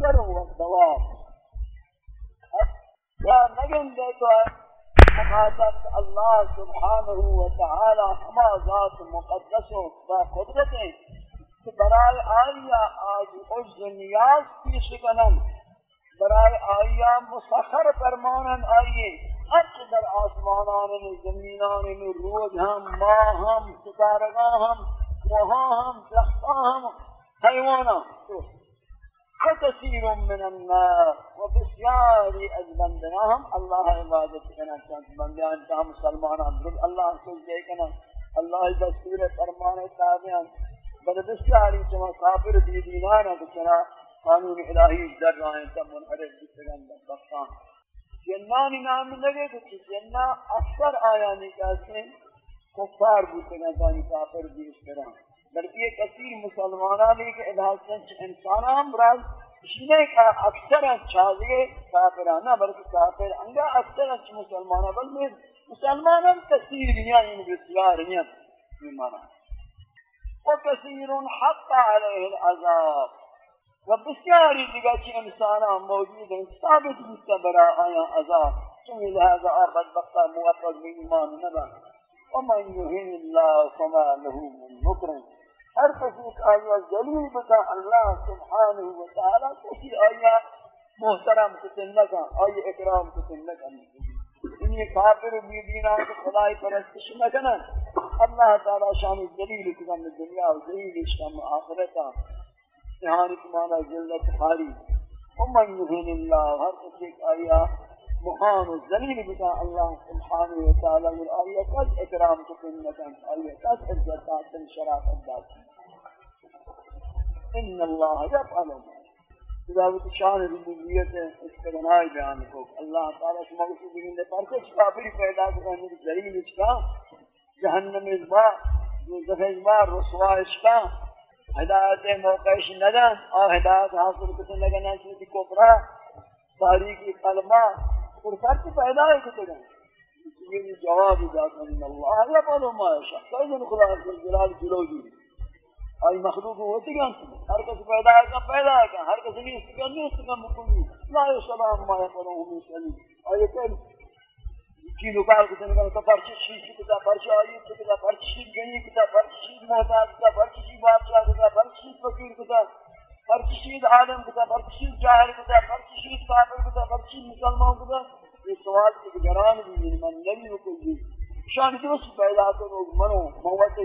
والشجر والدواب یا نگن دے تو مقادت اللہ سبحانہ وتعالی ہما ذات مقدس و با قدرتیں کہ برائے آئیا آج عجز نیاز پیش کنن برائے آئیا مسخر فرمانن آئیے اچ در آسمانان زمینان روز ہم ماہ ہم ستارگاہ ہم وہاں ہم درختاں ہم حیوانا كثير من الناس وبسيار أجمل بندگاهم الله عبادت کنند من بيان تا مسلمانان عبد الله سجده کنند الله دستور فرمان تابعان. بل بسیاری چما کافر دیدینان که چنا قانون الهی در راہیں تا منحرف بکنند بستان جنانی نام لگے کہ جنہ اکثر آیانی کہتے ہیں کفار بکنند کافر دیش کرند بلکہ یہ کثیر مسلمانان کے ادھاسن انسانان براد شنے کا اکثر چاہیے کافرانہ بلکہ کافر انگا اکثر مسلمانہ بلکہ مسلمانان کثیر ہیں ان بسیار ہیں ایمانا وکثیر حق علیہ العذاب. و بسیاری دیگه چی انسانا موجود ہیں ثابت بیتا برا آیا عذاب. چونی لہذا آباد بقتا موفق بھی ایمان نبا ومن یهین اللہ فما له من مکرم. هر کسی کا آیا ذلیل بتا اللہ سبحانه و تعالی کسی آیا محترم کو تن لگا آیا اکرام کو تن لگا ان یہ کافر بھی دینا کہ خدای پرستش نہ کرنا اللہ تعالی شان ذلیل کو زمین دنیا و ذلیل شام آخرت جہان کی مانا جلت خاری ومن یهین اللہ ہر کسی کا آیا مهان الزمین بتا اللہ سبحانہ وتعالی اور آیتات اکرام کو کنتن آیتات عزتات شرافت داتن ان اللہ یفعل خداوت شان ربوبیت استغناء بیان کو اللہ تعالی شما کو دین دے پر کچھ کافر پیدا کرنے کی ذریعہ اس کا جہنم اس با جو زہج با رسوا اس کا ہدایت موقعش ندن اور ہدایت حاصل کرنے لگا نہ چیز کو پرا تاریخی کلمہ. اور فرق پیدا ہے کہ یہ جواب دیا کہ اللہ یا یفعل ما یشاء. فإذا خدا جلال جلوی اور مخلوق ہوتی گن ہر کس پیدا ہے کم پیدا ہے کم ہر کس نہیں اس کم نہیں اس کم مکمل لا السلام ما يقولون من سلیم اور یہ کہ کی نکال کو تن کا پرچی چیز کی کا پرچی آئی کی کا پرچی چیز گنی کی پرچی چیز محتاج کا پرچی چیز بادشاہ کا پرچی چیز فقیر کا پرچی چیز عالم کا پرچی چیز جاہل کا پرچی چیز کافر کا پرچی مسلمان کا یہ سوال کی گران بھی من نبی کو دی شان پیدا تو منو موت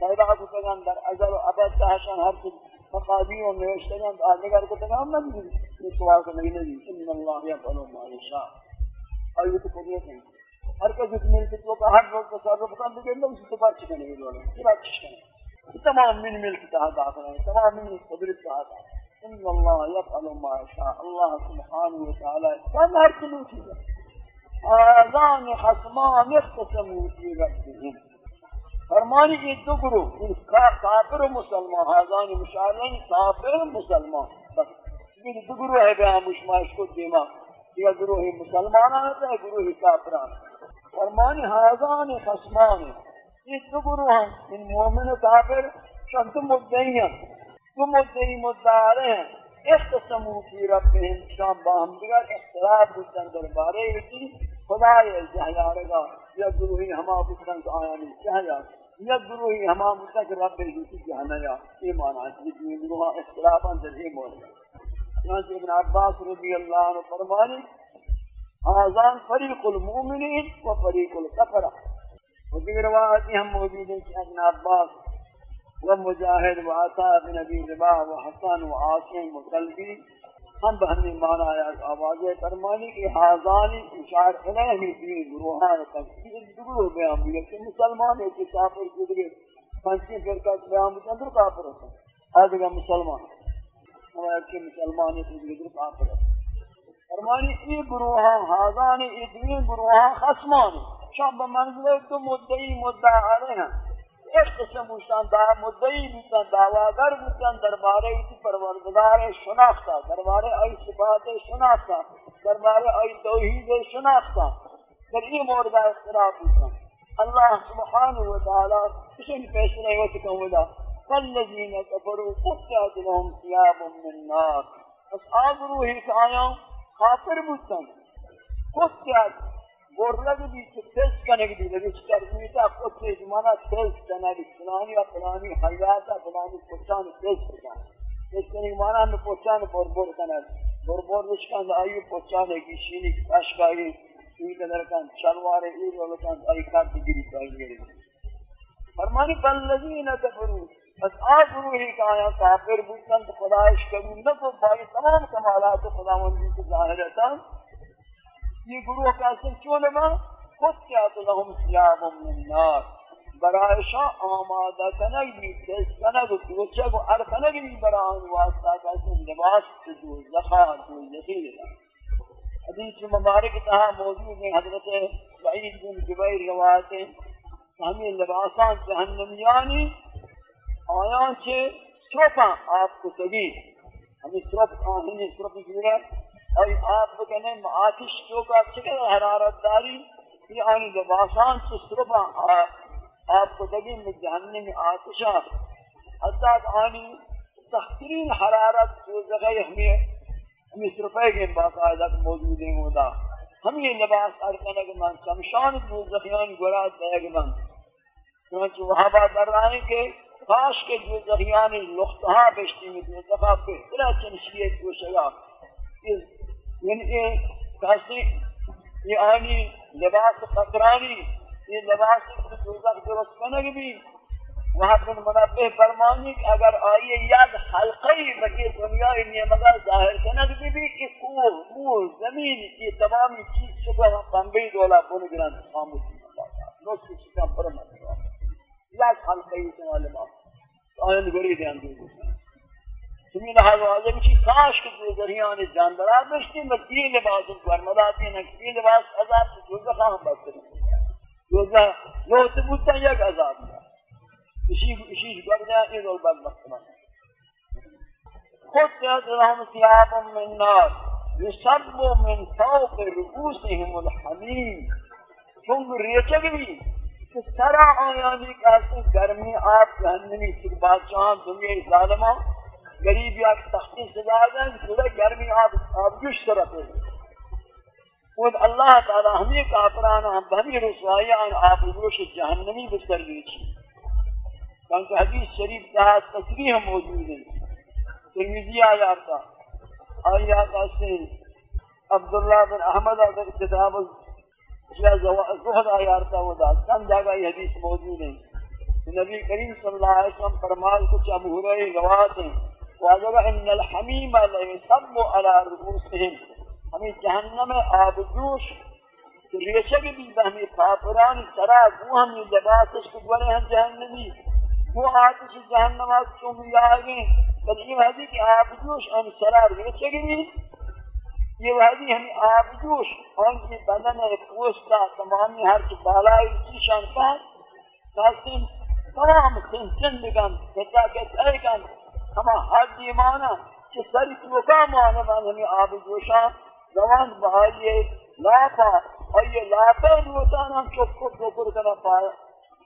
سایبا کو تگان در ازل و ابد داشان هر کی فقادیو نوشتگان آ نگر کو تگان من یہ سوال کو نہیں نہیں ان اللہ یقول ما یشاء ایو تو قدرت ہے ہر کا جس میں سے تو ہر لوگ کو سر رفتہ دے نہ اس تو بات چکنے یہ لوگ تمام من ملک تھا داخل ہے تمام من قدرت تھا ان اللہ یفعل ما یشاء اللہ سبحانه و تعالی ہر آذان خصمان اختصموا في ربهم فرمانی یہ دو گروہ کافر و مسلمان حاضان مشاہدین، کافر و مسلمان. یہ دو گروہ ہے بیان مشمائش کو دیما. یہ گروہ مسلمان آتا ہے گروہ کافران فرمانی حاضان خسمان یہ دو گروہ ہیں. ان مومن و کافر شان دو مدعی ہیں. دو مدعی مدعارے ہیں. اختصمو فی ربهم شان باہم دیگر اختلاف بودن دربارے ہوتی خدا یہ جہیارے گا یا گروہی ہما بکرن کا آیا نہیں چاہیا یا گروہی ہما متک رب جوتی جہانا یا ایمان آتی ہے گروہ اختلافاً در ہی مولا چنانچہ ابن عباس رضی اللہ عنہ فرمانی آزان فریق المومنین و فریق القفرہ و دیگر روایتی ہم موجود ہیں کہ ابن عباس و مجاہد و عطا بن ابی رباح و حسن و عاصم و قلبی ہم بہنی مانا آیا آواز فرمانی کی حاضانی اشار علیہ دین گروہان تکفیر گروہ بیان بھی کہ مسلمان ہے کہ کافر گزرے پنچی فرقہ بیان بھی اندر کافر ہوتا ہے آدھگا مسلمان ہمارا کہ مسلمان ہے کہ گزرے کافر ہوتا ہے فرمانی ای گروہان، حاضانی ای دین گروہان خسمان شام بمنزلے تو مدعی مدعا علیہ ہیں۔ ایک قسم ہوشان دا مدعی بیتن دعواگر بیتن دربارے ایتی پروردگار شناختا دربارے آئی صفات شناختا دربارے آئی توحید شناختا در یہ موردہ اختلاف بیتن اللہ سبحانہ وتعالی کسی فیصلہ ہوتا کہوں گا، فالذین کفروا قطعت لهم ثياب من نار. اصحاب روحی کہ آیا خاطر بودتن خود کیا گرلگ بھی تو تیز کنگ دی خود تیز مانا تیز فلانی یا فلانی حیاتا فلانی پچان تیز کنگ تیز کنگ مانا ہمیں پچان بور بور کنگ بور آئیو پچان کی شینی اشکائی سوی قدر کن شلوار ایر ولکن آئی کار تگیری پائی فرمانی، فالذین کفروا. بس آپ روحی کا آیا کافر بودن تو خدایش قبول نہ کو تمام کمالات خداوندی کے ظاہر ہے یہ گروہ کیسے چون ما خود کیات لهم سیاب من نار. برای شاہ آمادہ کنگ بھی تیز کنگ و دوچہ کو ار کنگ بھی برای آن واسطہ کیسے لباس دو زخا دو یقین حدیث مبارک تہا موجود ہیں حضرت سعید بن جبیر روایتیں ہمیں لباسان جہنمیانی آیان چھے سروپاں آپ کو تگیر ہمیں سروپ آہنی سروپ کی جگہ اور آپ بکنے آتش چوکا چکر حرارت داری؟ یہ آنی لباسان چه سرپا آپ کو تگی میں جہنم آتشا ہاں۔ حتی آنی سخترین حرارت جو زغی ہمیں ہمیں سرپے کے باقاعدہ موجود ہیں ہوتا ہم یہ لباس ارکنے کے من شمشان جو زخیان گرات دے گے من چنانچہ وہاں بات کر رہا ہے کہ کاش کے جو ذریعان لختہا بیشتی میں جو دفعہ بہترہ چنشیت کو شگا یعنی کہ کہتے یہ آنی، لباس قطرانی، یہ لباس دوزخ درست کنگ بھی۔ وہاں پر منبع فرمانی کہ اگر آئیے یاد حلقی بکی دنیا انہیں مگر ظاہر کنگ بھی بھی کہ کوہ مور زمین یہ تمامی چیز شکا قنبی دولا بنگران خاموشی نوست شکا برمت لاس حلقه ای سوال ما آن گری دیان دو تمی لحاظ واضح بچی کاش که دو ذریعان جاندرا بشتیم و دی لباس ورمداتی نکی لباس عذاب دوزخ ہاں هم بستر دوزخ لوت بودتا یک عذاب اشیش اشیش گردیا این رول بد بختمان خود تیاد لهم ثياب من نار يصب من فوق رؤوسهم الحميم چون ریچه بھی کہ سرا آیانی کہتے گرمی آپ جہنمی چک بادشاہاں، دنیا ظالمہ گریب یا تختی سزا دیں کہ گرمی آپ آپ جوش طرف ہے۔ خود اللہ تعالی ہمیں کافرانا ہم بہمی رسوائیان آپ جوش جہنمی بسر لیچی کیونکہ حدیث شریف کہا تصریح موجود ہے۔ ترمیزی آیات کا آیات سے عبداللہ بن احمد اگر کتاب زہد آیارتا ہوا دا کم جگہ یہ حدیث موجود ہے۔ نبی کریم صلی اللہ علیہ وسلم فرمائے کچھ ابو ہرے روایت ہیں۔ واجب إن الحمیم لیسب علی رؤوسهم ہمیں جہنم آب جوش ریشہ بھی بہمی کافران سرا وہ ہم لباسش کو بڑے ہیں جہنمی وہ آتش جہنم آت چون بھی آگے بل یہ حدیث کہ آب جوش؟ آن سرا ریشہ بھی یہ وحدی ہمیں آب جوش؟ آن کی بدن پوشتا تمامی ہر چی بالائی چیشان پاس تاسم تمام سنچن بگن کتا کن ہما حد دیمانا چی سری توکا مانا بان ہمیں آب جوشان زمان بہائیے لاپا اور یہ لاپا روتان ہم چک کو دوپر کنا پایا۔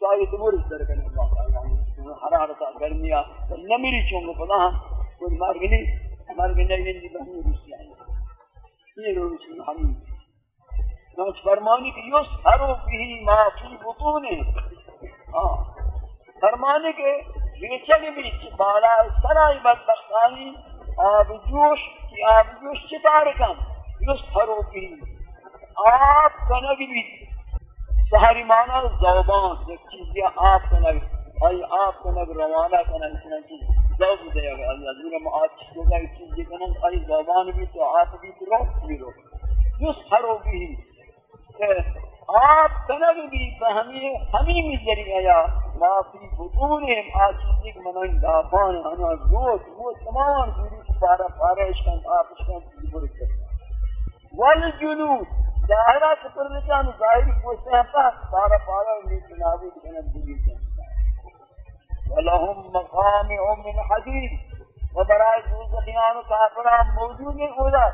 چاہیے دمور اس در کنا پایا۔ حرارتا گرمیا نمیری چونگو پدا ہم کوئی مرگنی مرگنی یعنی بہنی روسی آئی یہ روشن ہم۔ نوچ فرمانی کہ یس ہرو بھی ما فی بطونے ہاں دیگه چه می‌بینید که بالا سرای بدبختانی آبجوش که آبجوش چه بارکن یسهرو فیه آب کنگی ببینید سهری مانا زوبان یک چیزی آب کنگ ای آب کنگ روانه کنه چنانچه ذوب دیا گیا از این ما آب چیزی چیزی کنه ای زوبان بی و آب بی تو رو بی رو یسهرو آپ تنگ بھی بہمی ہمیں ذریعہ یا ما فی بطون آج چیز کے منان دافان ہنا گوت وہ تمام دوری پارا پارا اشکان آپ اشکان چیز برک کرتا والجنود، ظاہرہ سپر نچان ظاہری پوچھتے ہیں پارا پارا نیت نابود کنن دلی کرتا ولهم مقامع من حديد وبرائے دوزخیان و کافران موجود ہیں اولا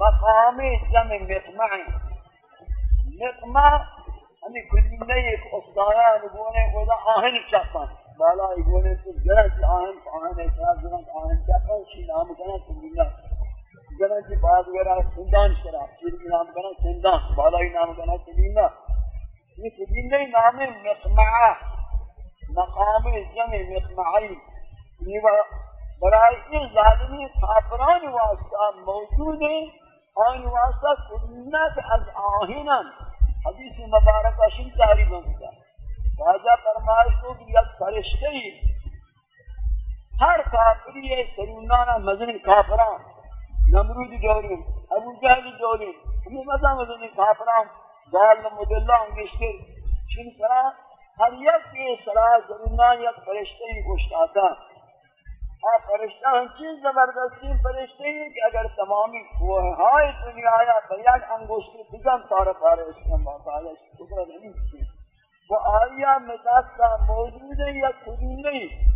مقامي زمن مطمعي مطمع همی كل نه یک اصدارا نگونه خدا آهن چپن بالا ایگونه تو زرد آهن آهن اصدار زرد آهن چپن چی نام کنن کدیم نه زرد بعض باید سندان شرا. چیزی نام کنن سندان بلا ينام نام کنن کدیم نه یہ کدیم نه نام مقمعہ مقام زم مقمعی برای این ظالمی کافران واسطہ موجود ہے آن واسطہ سنت از آہنن حدیث مبارکہ شن تعریف ہوتا واجہ فرمائش کو کہ یک فرشتے ہی ہر کافری ہے، سرونانا مزن کافران نمرود جورین ابو جہل جورین ہمیں مزا مزن کافران دال مدلہ انگشتر چن سرا ہر یک کے سرا سرونان یک فرشتے ہی گوشتاتا آپ ہاں، فرشتہ ہم چیز زبردستی، فرشتے ہیں کہ اگر تمامی کوہائے دنیا آیا بیاد انگوشتی بگم سارا پارے اس کے بعد آیا اس قدرت نہیں کی وہ آیا مدستہ موجود ہے یا خودی نہیں؟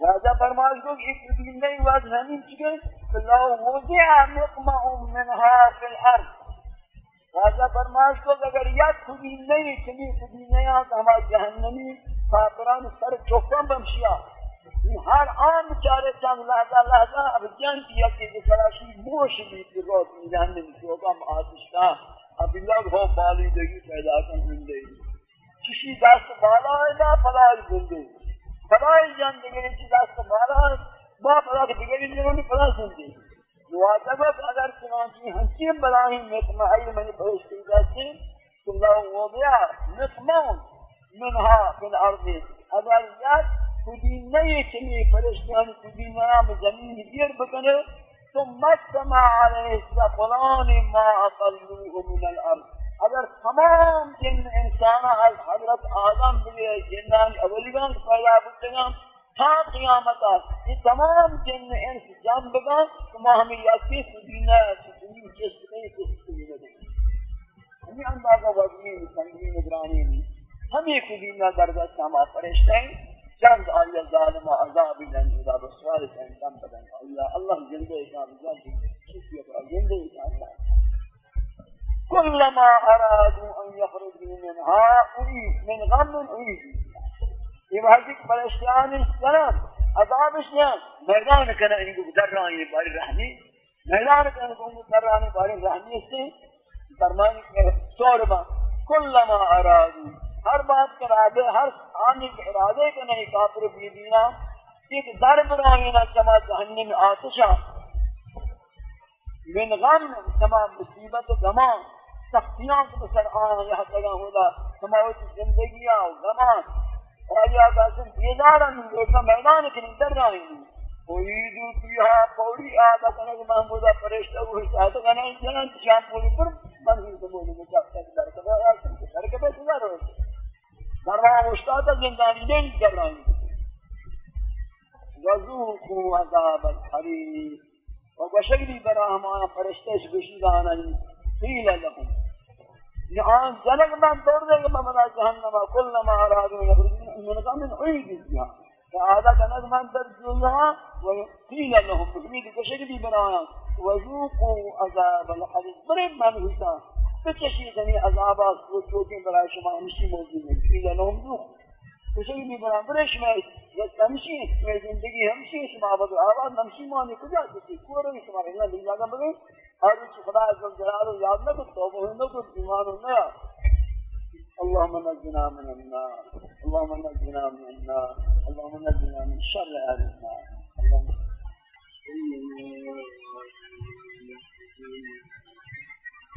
لہذا فرمائش کو کہ خودی نہیں، وقت ہمیں چکے کہ لو وضع مقمع منها فی الارض. لہذا فرمائش کو کہ اگر یا خودی نہیں چلی خودی نہیں آتا ہمارا جہنمی خاطران سر چوکم بمشیا ہر آن چارے چند لحظہ لحظہ اب جان کیا کہ جسراشی موش بھی کی روز میدان میں جہنمی چوکم آتشتا اب لگ ہو بالی دگی پیدا کن زندگی۔ کسی دست بالا ہے نا فلاحی زندگی فلاحی زندگی کسی دست بالا ہے ما فلاح دیگری زندگی۔ فلاح زندگی واجب اگر چنانچہ ہنچین بلاہی مطمعی منی پرشتی دستی تو اللہ وضع مطمعون منها فی الارض۔ اگر یک خودی نئی چنی پرشتیان خودی نام زمین گیر بکنے تو مستمع علیہ السفلان ما اقلوه من الارض. اگر تمام جن انسان از حضرت آدم بلیے جنان اولیگان پیدا بودتگان تا قیامت یہ تمام جن انس جان بگان تو ما ہمیں یکی سدینہ سدینہ جس کئی کس کئی بدیں ہمیں اندازہ وزنی سنگی نگرانی ہمیں سدینہ درجہ ساما پرشتے ہیں چند آیا ظالم عذاب دن و خدا دن انسان بدن. آیا اللہ جلدے جان بجان کسی کا جلدے کا اللہ كلما ارادوا ان یخرج من ها اريد من غم اريد يبقى هذيك فلسطين السلام عذاب السلام ميدان كان عندك دراني بار الرحمي ميدان كان عندك دراني بار الرحمي فرمان سورما کل ما. ارادوا ہر بات کے ارادے ہر آنے کے ارادے کے نہیں، کافر بھی دینا ایک ضرب رہے نہ چما جہنم آتشا من غم تمام مصیبت و غمان سختیاں کو بسر آنا یہاں تگا ہوگا سماوت زندگی و غمان آیا قاسم بیدارا نہیں دیکھنا میدان کے نہیں در رہے ہیں ویدو فیہا پوری آدھا کنگ محمودہ پریشتہ وہ حساد کنگ جنان شام پوری پر من ہی سمولی میں چاہتا ہے درکبہ آسم کے درکبہ سزا رہے در رہا مشتاتا زندانی دین کر رہے ہیں وذوقوا عذاب الحريق وبشری برا ہمارا فرشتے بشیدانا قیل لهم. یہاں جنگ من دوڑ دے گا ممنا جہنم کلما ارادو یخرجون من غم عید فيها فهذا كان من ترجوها وقيل لهم. تحميد بشری برا وذوقوا عذاب الحريق برم من حسان بچشیدنی یعنی عذابات و چوکیں برای شما ہمشی موجود ہیں قیل لهم ذوقوا کسی بھی بنا برش میں یک ہمشی میں زندگی ہمشی شما عبد آباد ہمشی مانی کجا کسی کورو شما اللہ لے جاگا بگئی اور اس خدا عز و جلال یاد نہ کو توبہ نہ کو ایمان نہ اللهم نجنا من النار. اللهم نجنا من النار. اللهم نجنا من شر اهل النار. اللهم Thank you.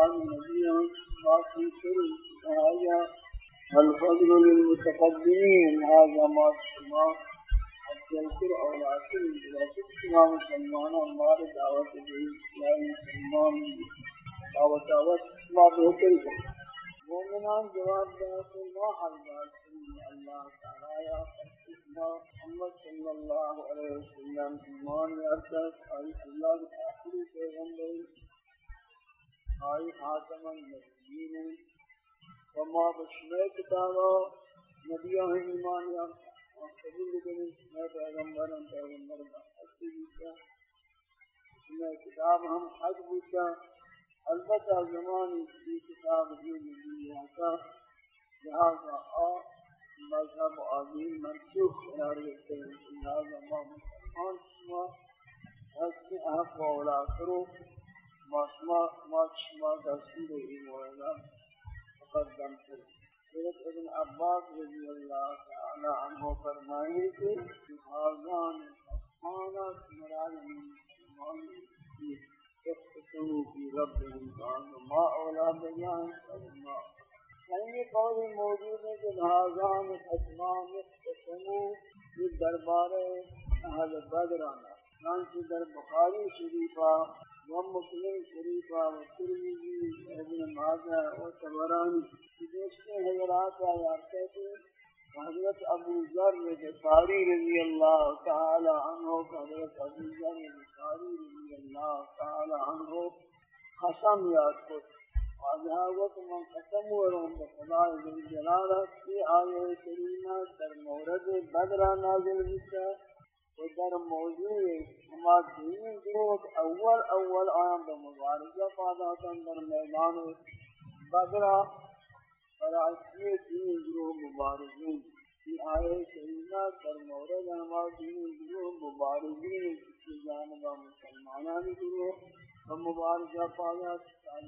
اعتبار نبی ہم باقی کرو الفضل للمتقدمين. هذا ما شما ذکر اور آخر انتظار امام مسلمان ہمارے دعوت دی اسلامی مسلمان دعوت دعوت ما بہتر ہے مومنان جواب دیا کہ ما حضرات اللہ تعالی یا محمد صلی اللہ علیہ وسلم. ایمان یارتا آئی اللہ کے آخری پیغمبر آئی خاتم النبیین وما بشمع کتابا نبیان ایمان یارتا قبول کریں میں پیغمبر ہم پیغمبر حق بوتا میں کتاب ہم حق بوتا البتہ زمان کی کتاب ہی نہیں آتا لہذا آ مذہب عظیم منسوخ قرار دیتے ہیں لہذا ما مسلمان شما حق حق و اولا کرو ما شما ما شما دستور ایمان مقدم کرو حضرت ابن عباس رضی اللہ تعالی عنہ فرمائے کہ حاضان اسمانہ مراد من مسلمان کی اقتصروا في ربهم قالوا ما اولا بیان فرما یعنی قول موجود ہے کہ حاضان اسمان اقتصروا في دربار اہل بدر آنا چنانچہ در بخاری شریفہ و مسلم شریفہ و ترمیزی ابن ماجہ و تبرانی دوسرے حضرات آیات کہتے ہیں حضرت ابو ذر غفاری رضی اللہ تعالی عنہ حضرت ابو ذر غفاری رضی اللہ تعالی عنہ قسم یاد کو واجہ وقت من قسم ورم بخدا جل جلالہ کی آیہ کریمہ در مورد بدر نازل ہوتا و در موضوع ہما دین گروہ اول اول آیان آیام بمبارکہ پادا در میدان بدرہ فرائضی دین گروہ مبارکین کی آئے کریمہ در مورد ہمارا دین گروہ مبارکین کی جانبہ مسلمانان گروہ و مبارکہ پایا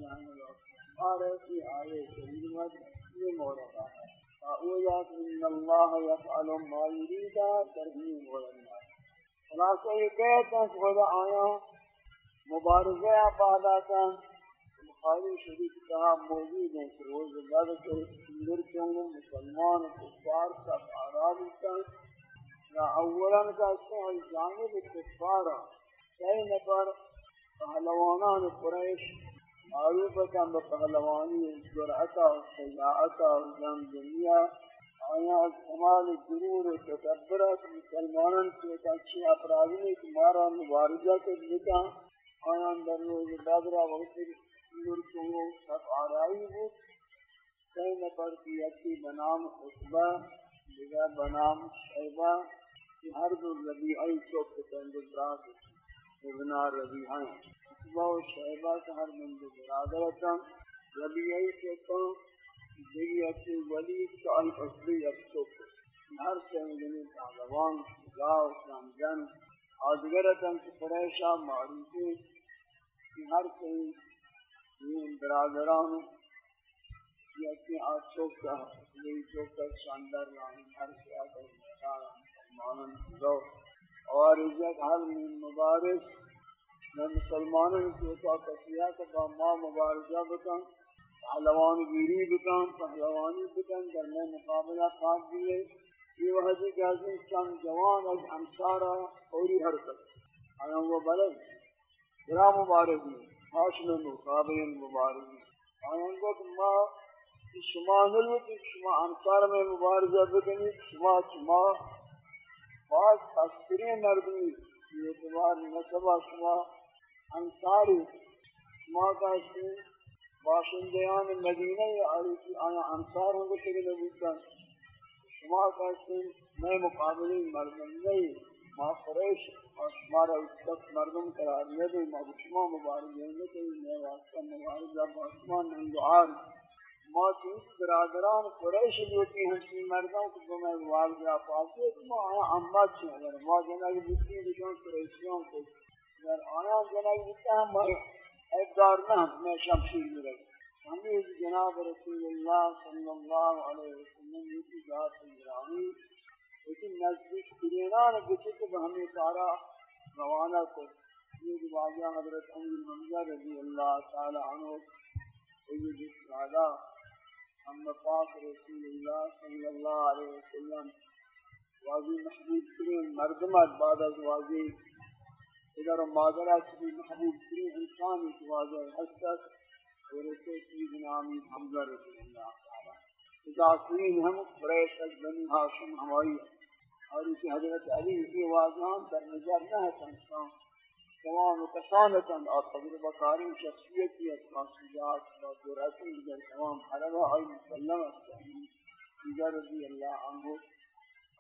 جانبہ ہمارے کی آئے کریمہ یہ مورد ہے۔ فأولا إن الله يفعل ما يريد ترهيم ولنا خلاصہ یہ کہتا ہے کہ خدا آیا مبارزہ آباداتا بخاری شریف کہا موجود ہیں کہ روز بعد کے اندر کیوں مسلمان کفار کا آرام کا یا اولا کا سے جانب کفار کئی نفر پہلوانان قریش، معروف ہے پہلوانی جرأتا و شجاعتا و جان دنیا آیا از کمال غرور و تکبرات مسلمانان کے اچھی اپرادی کی مارا مبارزہ کے لکھا آیا در روز بدرہ وقت لڑکوں سب آرائی ہو۔ کئی نفر کی اچھی بنام خطبہ، دیگر بنام شعبہ کہ ہر دو ربیعی چوک تند براد ابنا ربیعی خطبہ و شعبہ کا ہر مند برادرتا ربیعی کے دیگی اچھی ولی چاہی اصلی اچھوک ہر سنگنی تعلوان گاو سامجن آدگرتا کی پریشہ معروفی کہ ہر کہیں این برادران یا کہ آچوک کا یہ چوک کا شاندار رانی ہر سے آگر مسلمانان دو اور عزت ہر من مبارس میں مسلمانان کی اتا کسیات کا ما مبارزہ بکن پہلوان گیری بکن پہلوانی بکن، در میں مقابلہ خاک دیئے۔ یہ وحدی کہ حضرت چند جوان از انصارہ اوری حرکت۔ آیا وہ بلد برا مبارک میں حاشم مقابل مبارک آیان کو ما، شما نلو کہ شما انصار میں مبارزہ بکنی شما شما بعض تذکرین مردمی یہ اعتبار نصبہ شما انصاری، شما کا اسم باشندیان مدینہ یا علیسی آیا انصار ہوں گے تیرے نبوتا شما کا اسم میں مقابلی مردم نہیں، ما قریش اور ہمارا اس مردم قرار دیا دے، ما بشما مبارک دینے کہ میں واسطہ مبارک جب آسمان میں دعا ما چیز برادران قریش لوٹی ہیں کی مردوں کو جو میں وال گیا پاسے تو ما آیا امت چھے اگر ما جنگ بیتی لیکن قریشیوں کو، اگر آیا جنگ بیتا ہم ایک دار نہ میں شمشیر میں رہے۔ ہمیں جناب رسول اللہ صلی اللہ علیہ وسلم کی ذات گرامی لیکن نزدیک ترینان بچے کہ ہمیں سارا روانہ کو یہ واجہ حضرت امیر حمزہ رضی اللہ تعالی عنہ سید السادہ ہم پاک رسول اللہ صلی اللہ علیہ وسلم واضح محبوب ترین مردمت بعد از واضح ادھر مادرہ کی محبوب ترین انسان کی واضح حسد اور اسے سید نامی حمزہ رضی اللہ تعالی۔ اضافین ہم، قریش از بنی ہاشم ہماری اور اسی حضرت علی کی واضحان در نظر نہ ہے سنسان تمام کسانتاً اور تجربہ کاری شخصیتی از خاصیات و جرأتی در تمام حرمہ آئی مسلم استعمال دیگر رضی اللہ عنہ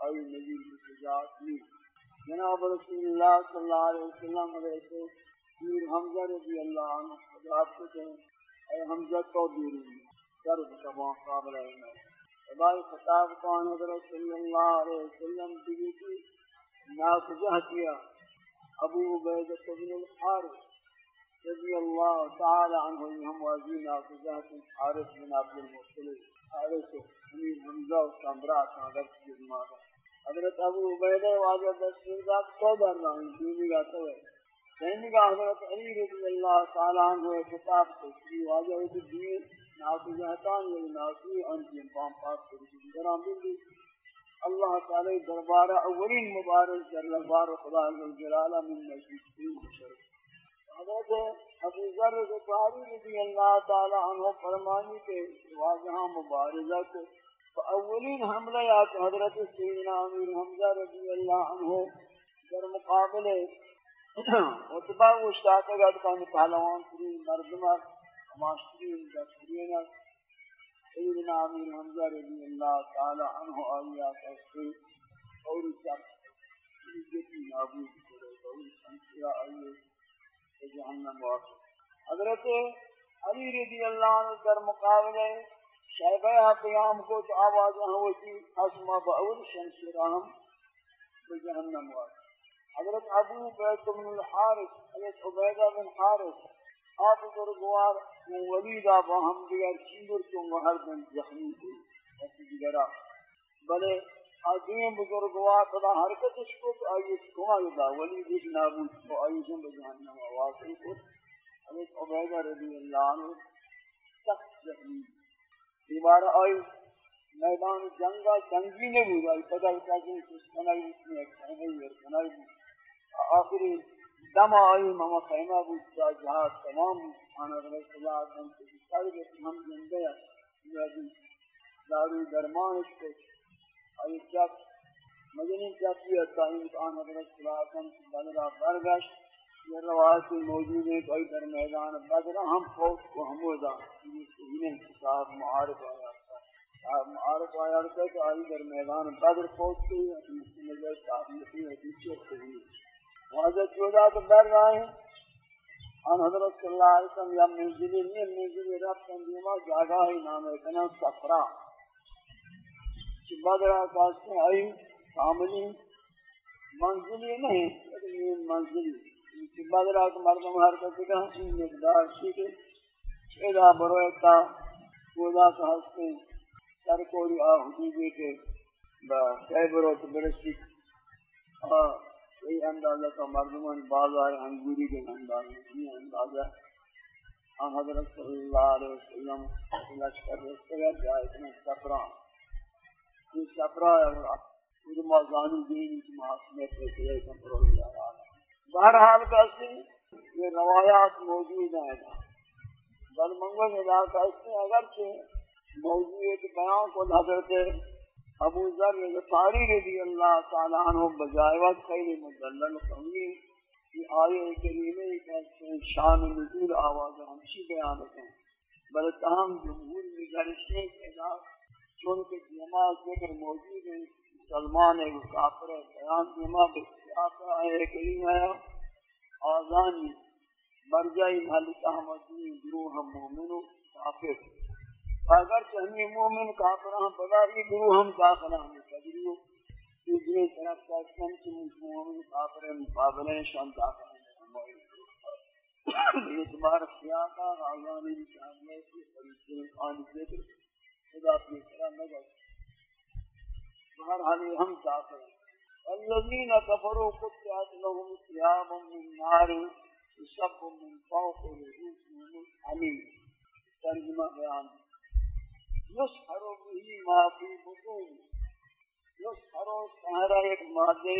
آئی نبی بسجات لی جناب رسول اللہ صلی اللہ علیہ وسلم علیہ میر حمزہ رضی اللہ عنہ خداب کو کہیں اے حمزہ تو دیری در تمام قابل ہے خدای خطاب کان حضرت صلی اللہ علیہ وسلم دیگی کی نافذہ کیا۔ ابو عبیدہ بن الحارث رضی اللہ تعالی عنہ ہم وزینا فضاحت حارث بن عبد المطلب حارث امیر حمزہ و سامرا سادر کی جماعت حضرت ابو عبیدہ واجہ دستور ذات سو در رہا ہوں کا تو ہے۔ یعنی سہنی کا حضرت علی رضی اللہ تعالی عنہ خطاب کو کی واجہ ہے ہوئی دین نافذہتان یا یعنی نافی ان کی امپام پاس کری درام بھی اللہ تعالی دربار اولین مبارک جل بار خدا جلالہ من مجلسین شرف حضرت ابو ذر غفاری رضی اللہ تعالی عنہ فرمانی کے واضح مبارزہ کو اولین حملہ یا حضرت سیدنا امیر حمزہ رضی اللہ عنہ در مقابلے اتباع و اشتاقات کا پہلوان ترین مردمہ معاشرین دسترین سیدنا امیر حمزہ رضی اللہ تعالی عنہ آلیا کہتے اور سب عزتی نابود کرے اور سنسیا آئیے جہنم واقع۔ حضرت علی رضی اللہ عنہ در مقابلے شہبہ قیام کو تو آوازیں ہوتی حسمہ بأول شمشیرہم بجہنم واقع حضرت ابو بیت بن الحارث، حضرت عبیدہ بن حارث، آپ بزرگوار ولیدہ باہم دیگر چیگر تو ہر دن زخمی ہوئی ایسی دیگرہ بلے آدین بزرگوار خدا حرکتش کو تو آئیے کما یدا ولید ایک نابود تو آئیے جن بجہنم واصل کو حضرت عبیدہ رضی اللہ عنہ سخت زخمی۔ دیوارہ آئی، میدان جنگا جنگی نے بود آئی پتہ ہوتا کہ اس کنائی اس میں ایک کنائی آخری دم آئی مما خیمہ بود جا جہاز تمام آنا رضی اللہ عنہ سے ساری کے ہم زندے ہیں دارو درمانش کو آئی چک مدنی چکی ہے تاہیم آن حضرت صلی اللہ علیہ وسلم سے موجود ہے کوئی در میدان بدرہ ہم فوت کو ہمودا یہ سہینے صاحب معارف آیا صاحب معارف آیا کہ آئی در میدان بدر فوت کی ہے نظر صاحب نفی حدیث سے واضح جودا تو ڈر رہے ہیں؟ ان حضرت صلی اللہ علیہ وسلم یا منزلی نہیں، منزلی رب تنظیمہ جاگا ہی نام ہے کنا سفرا کہ بدرہ کاستے آئی کاملی منزلی نہیں، لیکن یہ منزلی۔ کہ بدرہ کا مردم حرکت کا ان مقدار شکل چھیدہ برویتا جودا کا ہستے سرکوری آہدوبے کے با خیبروں برسی اور یہ اندازہ کا مردمان بازار انگوری کے اندازہ، یہ اندازہ۔ ہم حضرت صلی اللہ علیہ وسلم لشکر رستے گئے جائے اتنا سفرہ۔ یہ سفرہ ہے خود مازانی دینی کی محاسمیت رہتے ہیں سفرہ اللہ علیہ بہرحال کہتے ہیں یہ روایات موجود ہیں۔ بل منگل علاقہ اس میں اگرچہ موجود بیان کو حضرت ابو ذر غفاری رضی اللہ تعالی عنہ بجائے وقت خیر مدلل قومی یہ آیے کریمے کا شان نزول آواز ہمشی بیان ہیں۔ بل تاہم جمہور میں گرشتے کے چون کے جمع ذکر موجود ہے سلمان ہے کافر ہے بیان جمع بسیاق آئے کریم ہے آزانی مرجعی مالک احمدی جی، گروہ مومن کافر۔ اگر چاہیے مومن کافر ہم بدا یہ گروہ ہم داخل ہم تجریو دوسرے طرف کا سن کی مومن کافر مقابلے شان داخل ہم اعتبار سیاقہ آیانی چاہیے کہ فرشتے آن ذکر خدا کی طرح نظر۔ بہرحال ہم داخل ہیں۔ الذين كفروا قطعت لهم ثياب من نار يصب من فوق رؤوسهم الحميم ترجمہ بیان یسحر به ما في بطون. یسحر سہرا ایک مادے.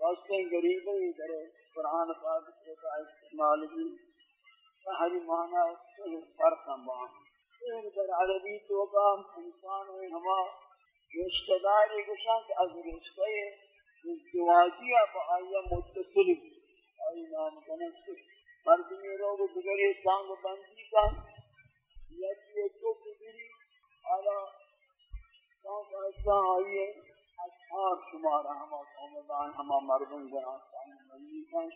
واسطے غریب ہی در قرآن پاک کا استعمال بھی. سہر معنی سہر فرق بان سہر در عربی تو کا انسان ہوئے ہما رشتہ داری گشان کہ از رشتہ ازدواجی با آیا متصل آئی نام کنسک مردمی روگ دیگری سانگ بندی کن یکی ایتو کبیری آلا سانگ ایسا آئیے اشعار شمارا ہما قومدان ہما مردم جنان سانگ بندی کن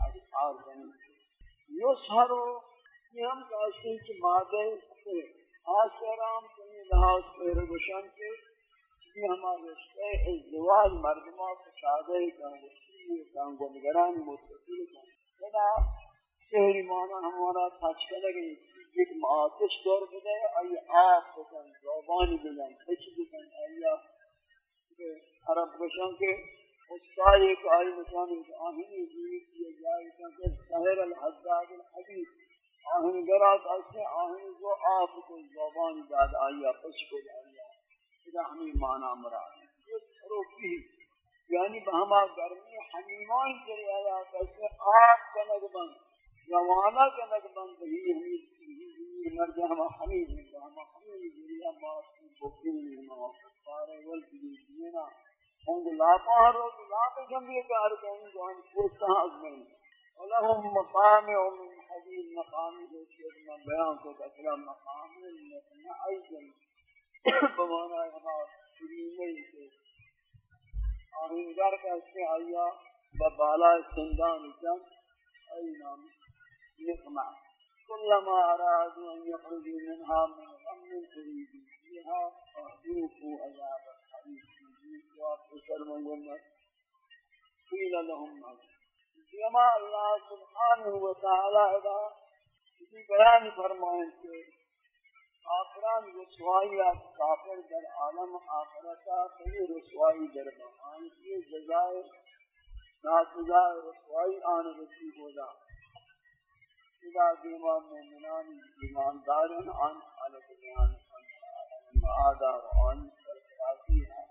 اشعار بندی یسحرو یہ ہم کہتے ہیں کہ مادے آسرام کنی لحاظ پیر گشن کے این همه رشته ازدواج مردم ها فساده کنگستی کنگونگران متصل کن بنا شهری مانا همارا تشکل اگر یک معاتش دور بده آیا آف بکن جوانی بگن کچی بکن آیا عرب بشن که استایی که آئی بکنی که آهنی دیوید یا جایی کن که سهر الحضاد الحبیب آهنگرات اصلی آهنگ رو آب بکن زبانی داد آیا پس بگن خدا ہمیں مانا مراد ہے۔ روکی یعنی بہما گرمی حمیمان کے آیا کیسے آگ کا نگبن جوانا کا نگبن بہی ہمیں مرجع ہما حمید ہے ہما حمید جریا ماسی بکری ہما کفارے والکی دینا ہوں لاپا رو لاپا جنبی کار کہیں جو ہم پوچھتا از میں ولهم مقامع من حديد مقام جو بیان کو کہ مقام من ايضا بمانا ہما شریمے سے آہنگر کا اس کے آیا ببالا سندان جن ای نام نقمع كلما أرادوا أن يخرجوا منها من غم تريد فيها فأذوقوا عذاب الحريق. وأخسر من غمت قيل لهم جمع الله سبحانه وتعالى إذا في بيان فرمائن آخران رسوائی از کافر در عالم آخرتا کئی رسوائی در بہان کی جزائے ناسزا رسوائی آن رسی ہودا خدا دیما مومنان ایماندارن آن حالت بیان آدھا و آن سرکراتی ہے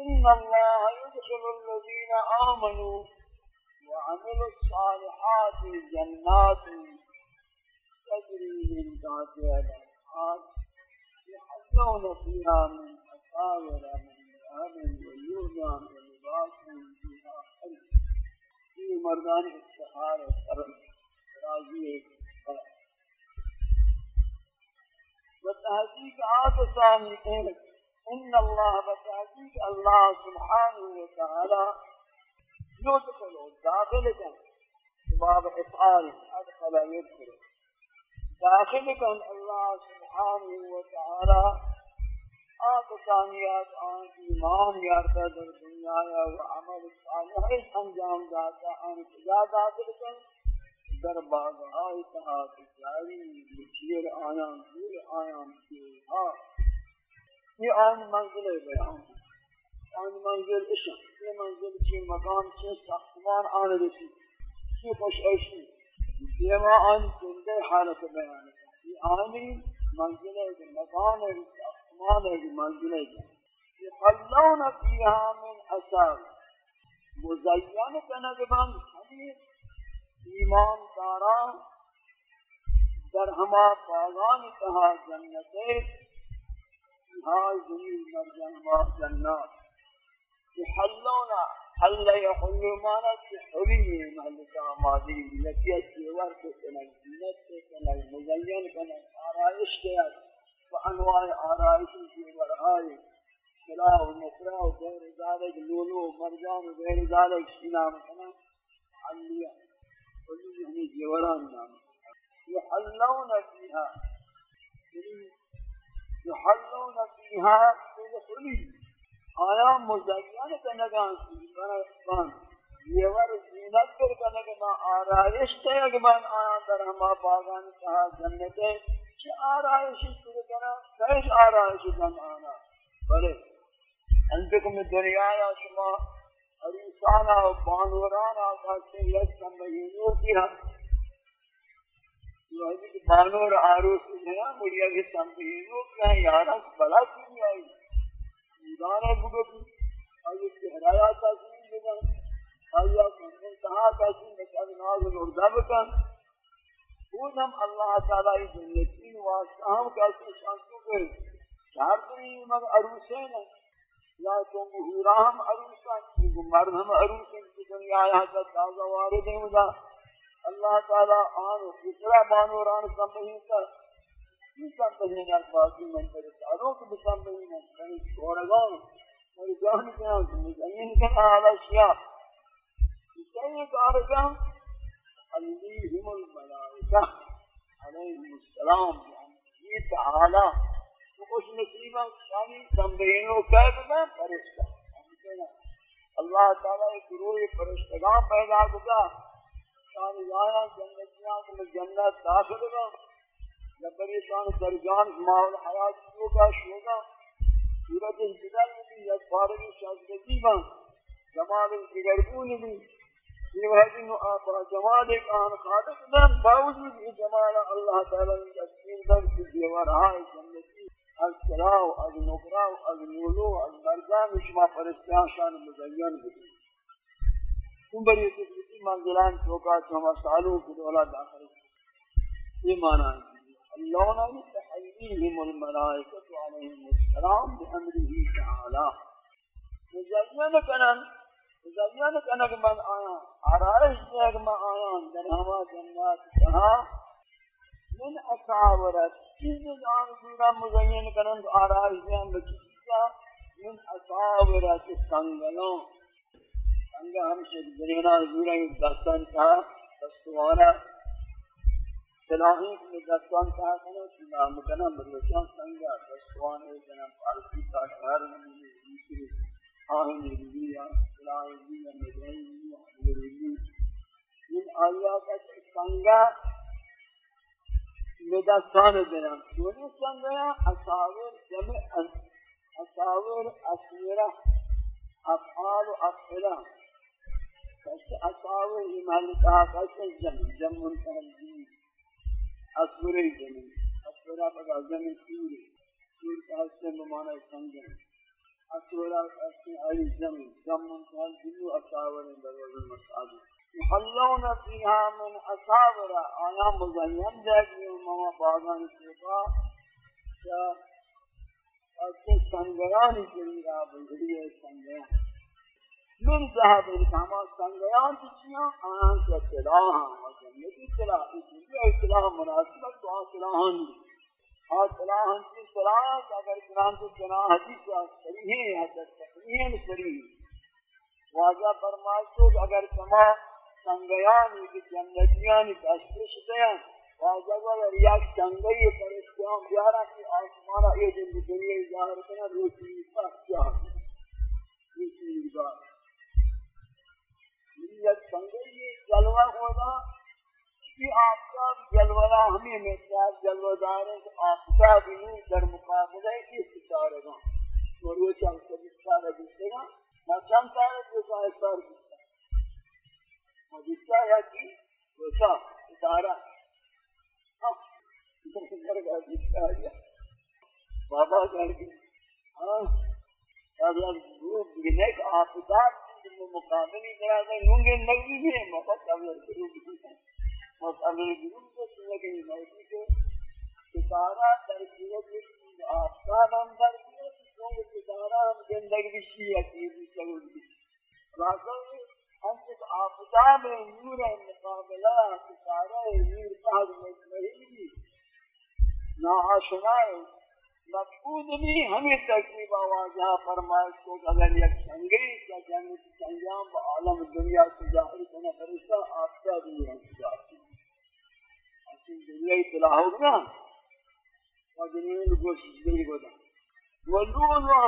إن الله يدخل الذين آمنوا وعملوا الصالحات جنات تجري من تحتها الأنهار يحلون فيها من أساور من ذهب ويوزع ولباسهم فيها حلو في مردان افتخار الكرم راضي بتحقیق آپ سامنے إن اللہ بتحقیق اللہ سبحانہ وتعالی يدخل داخل جن باب افعال أدخل يدخل. داخل کن اللہ سبحانہ وتعالی آقسانیات آن ایمان یارتا در دنیا و عمل صالح انجام داتا آن کجا داخل کن۔ در باغهای تحاق جاری بچیر آیان دور آیان دورها یہ آن منزل بیان آن منزل اشن یہ منزل چی مقام چی ساختمان آن رسی چی خوش عشی دیما آن زندے حالت بیان ہے یہ آنی منزل ہے مکان ہے آسمان ہے منزل ہے یخلون فیہا من اثار مزین کنگبان حدیث ایمان داران در ہما باغان کہا جنتے ہائی زمین مرجن ما جنات یحلون حل يحل مانا حلی ملکا مادی لکی سیور کو کنن زینت کو کنن مزین کنن آرائش کیا و انواع آرائش سیور آئی سلا و نسرا و غیر ذالک لولو و مرجان و غیر ذالک سینام کنن حلیہ حلی یعنی جیوران نام یحلون فیها یحلون فیها بالحلی يحلون فيها بالحلي آیا مزین کنگان سیبان یور زینت کر کنگان آرائش تیگمان آیا در ہما باغان کہا جنتے چی آرائش شروع کنا کیش آرائش جن آنا بلے انتکم دنیا یا شما عروسانا و بانورانا کہتے یک سمبہینور کی ہم بانور آروس ہے مڑیا کے سمبہینور کی ہیں یارا بلا کی آئی دانا بگتی آیا چہرایا تاثیر بگن آیا کنن کہا تاثیر نکل ناز نردہ بکن خود ہم اللہ تعالی جنتین واسطہ ہم کہتے شانتوں پر چار دنی مگ عروسین ہیں۔ یا تو مہورام عروسان۔ کیونکہ مرد ہم عروسین کی دنیا آیا تا تازہ وارد ہیں اللہ تعالی آن و دوسرا بانوران سمجھیں سمبہین کر انسان بہین باقی منتر سالوں کو بسان بہین یعنی چھوڑگان اور جان کیا زمین کا اعلی اشیاء یہ کارگان علیہم الملائکہ علیہم السلام یہ تعالی خوش نصیبہ یعنی سمبہینوں کہہ دیں فرشتہ. اللہ تعالی ایک روح فرشتگان پیدا کرتا شان یایا جنتیاں کو جنت داخل ہوگا لبریشان سرجان ماحول حیات شوگا شوگا صورت انتظار بھی یک فارغ شازدگی بان جمال دیگرگون بھی۔ یہ وحدی نو آخر جمال ایک آن خالق دن، باوجود یہ جمال اللہ تعالی نے تسکین دن کی دیوارہائی جنتی، از سلاو از نقراو از نولو از مرزان شما فرستیان شان مزین بھی تم بری تسکتی منزلان چوکا چوما سالوں کی دولا داخل یہ معنی ہے۔ اللون تحييهم الملائكة عليهم السلام بأمره تعالى. مزین کنن مزین کنن کہ من آیا آرائش دیا کہ من آیا در جنات کہا من اصابرت چیز آن دورا مزین کنن تو آرائش دیا بکی چیزا من اصابرت سنگلوں. سنگا ہم شکرینا دورا دستان کہا دستوانا فلاہی میں دستان کہا کنا چنا مکنا مریچان سنگا دستوان ہے جنا پارسی کا شہر میں دوسری آئین ربیہ فلاہی میں مدعی میں ربی ان آیات اچھے سنگا میں دستان بنا چونی سنگا اصاور جمع اصاور اصیرہ افعال و افعلہ کسی اصاور یہ محل کہا کسی جمع جمع تحلیل اسوره زمین اسوره پدا زمین سوری سور کا حصہ ممانا سنگن اسوره اسوره علی زمین زمین کال جنو اصاور بروز المسعاد محلون فيها من اصابر، آیا مزین جاگی مما باغان سیبا شا اسی سنگرانی کے کلی را بگری سنگران۔ من ذهب الكما سنگیان چیاں آن سے اطلاع ہیں جنتی اطلاع اسی اطلاع، مناسبت تو اطلاعان آ جی۔ اطلاعان کی جی اطلاع، اگر قرآن کو جنا حدیث صحیح ہے حدیث صحیح ہے صحیح واجہ فرمائش اگر کما سنگیان کی جنتیان کی اسپرش دیا واجہ اگر یک سنگی فرشتیان بیارا کی آسمانا یہ دنیا ظاہر کرنا روشی کا کیا ہے یہ چیز بات یک سنگی جلوہ ہوگا کہ آفتاب جلوہ ہمیں مثال جلوہ دار ہے کہ آفتاب ہی در مقابلہ اس ستارے گا اور وہ چند سے ستارہ جسے گا نہ چند تارے جو سائے ستارہ جسے گا جسا ہے کہ وہ سا ستارہ بابا کہہ گئی ہاں اگر گروپ گنے کہ آفتاب مقابلی کرا دیں نونگے نگی بھی مقابل گروپ مقابل گروپ کو سنے کے موضوع کو ستارہ ترکیت آفتاب ہم در کیے کیونکہ ستارہ ہم زندگی بھی شیعہ کی بھی چلو گی۔ راستہ ہم اس آفتاب نور مقابلہ ستارہ نور پاک پہد مجمعی نا آشنا ہے۔ مقبول بھی ہمیں تقریب آوازہ فرمائش کو اگر یک سنگی یا جنت سنگام با عالم دنیا سے ظاہر کرنا فرشتہ آفتہ بھی ہے جاتی۔ اچھی دنیا اطلاع ہوگا و جنین وجنين گوشت گودا ولولو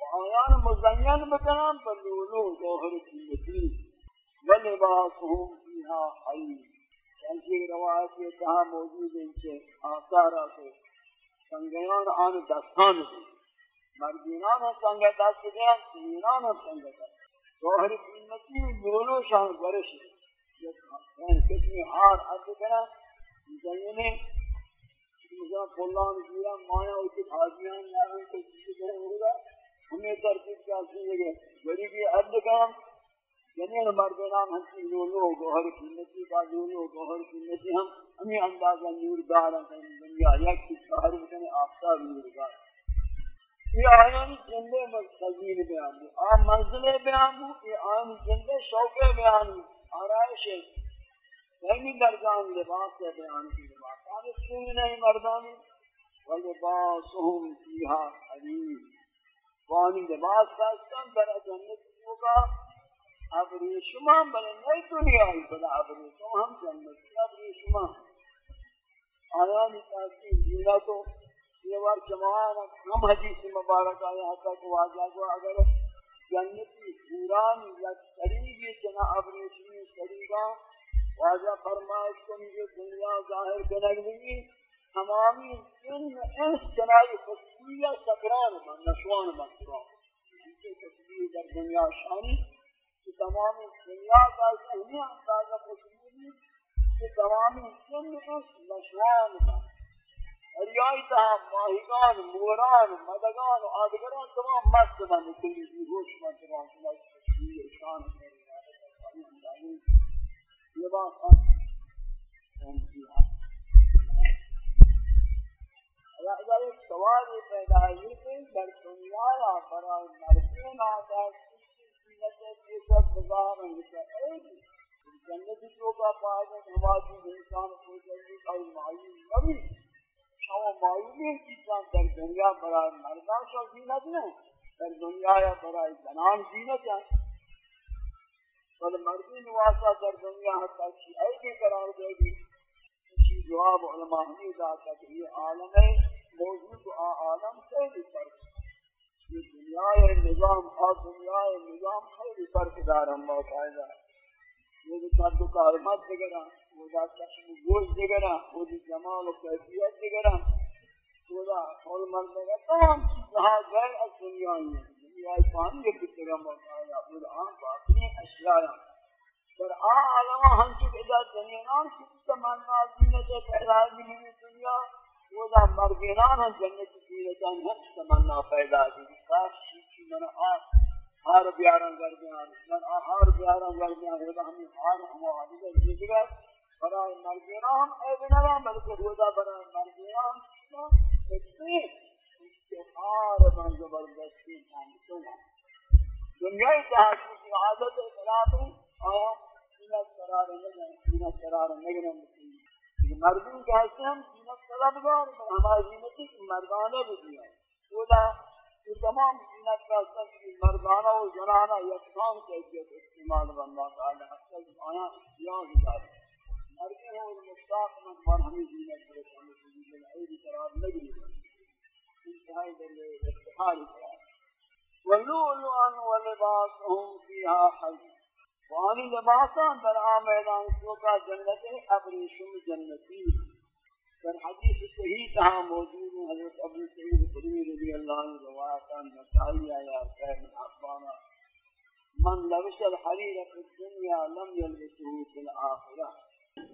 وآيان مزين بکنام پر فلولو ظاهر قیمتی ولباسهم فيها حرير چنچی روایت یہ کہاں موجود ہے کہ آثارا سے سنگیان آن دستان بود. مردینان هم سنگ دست دیان سنگیان هم سنگ دست. ظاهر قیمتی بولو شان برش یعنی کسی هار حد کنه مزینه مثلا پلان گیرا مایا و کی حاجیان یا کوئی چیز کرے ہوگا ترکیب ترتیب کیا ولی غریبی حد کم یعنی مردان ہنسی لولو گوہر قیمتی کا لولو گوہر قیمتی ہم ہمیں اندازہ نور دار ہیں دنیا یک کی شہر میں آفتاب نور دار یہ آیان جندے مستقیل بیان دی آ منزل بیان دی یہ آیان جندے شوق بیان دی آرائش ہے۔ یعنی درجان لباس بیان دی لباس آنے سوئی نہیں مردانی ولباسهم فیہا حدید وانی لباس کا استن در جنت ہوگا۔ ابری شما بلے نئی دنیا ہی بلا ابری شما ہم جنت ابری شما آیان تاکی جینا تو یہ وار جمعان ہم حدیث مبارک آیا حتا کو واجہ کو اگر جنتی پوران یا قریبی چنا ابری شمی قریبا واجہ فرمائش کو مجھے دنیا ظاہر کنگ دی تمامی ان انس چنائی خصوصیہ سکران من نشوان من سران ان کے تصویر در دنیا شانی کہ تمام دنیا کا صحیح اندازہ خوشبودی کہ تمام جن اس نشوان میں اریائی تہا ماہگان موران مدگان آدگران تمام مست بند کلی بھی ہوش میں تمام تمام خوشبودی شان ہے یہ بات اللہ اگر سوال پیدا ہے کہ در دنیا برای مردین جنت ہے یہ سب بازار ہیں جنت جو کا پائے نمازی انسان کو جلدی کوئی معلوم نبی شما معلومی چیزاں در دنیا برای مردان شو زینت نے در دنیا یا برای زنان زینت ہے بل مردی نواسا در دنیا حتی کی ایدی قرار دے گی اسی جواب علماء ہمیں داتا کہ یہ عالم ہے، موجود آ عالم خیلی فرق یہ دنیا نظام اور دنیا نظام خیلی فرق دار ہم باقاعدہ وہ جو کار مت دیگرا وہ دا چشم گوش دیگرا وہ دی جمال و کیفیت دیگرا وہ دا کھول مرد دیگرا تمام چیز جہاں گئے از دنیا میں دنیا ہی پانی کے کتنا باقاعدہ وہ دا آن باقی اشیاء پر آ علماء ہم کی ادا دنیا نام کی تمنا زینت پیدا بھی دنیا وہ دا مرگینان جنت کی رجان ہے تمنا پیدا کی کاش کی من آ ہار بیارن کر دیا من آ ہار بیارن کر دیا وہ دا ہم ہار ہم آدی دے دیگر برائے مرگینان اے بنا بلکہ وہ دا برائے مرگینان اتنی استخار بن زبردستی ہم تو دنیا کی کی عادت خلاف آیا سینہ قرار مردم کا ایسے ہم زینت طلبگار ہیں ہماری زینتی مردانہ بھی دیا ہے وہ کہ تمام زینت کا اصل مردانہ و زنانہ یکسان کیفیت استعمال اللہ تعالی حتی آیا اختیار دار مردی ہیں ان مشتاق من مرہمی زینت کرے سامنے زینت العید قرار لگی انتہائی دل افتخار کرا ولؤلؤا ولباسهم فيها حزين وانی لباسان در آمیدان سوکا جنت ابریشم جنتی. در حدیث صحیح تہا موجود ہے حضرت ابو سعید خدری رضی اللہ عنہ روایتان نسائی آیا خیر حبانا من لبس الحریر في الدنيا لم يلبسه في الآخرة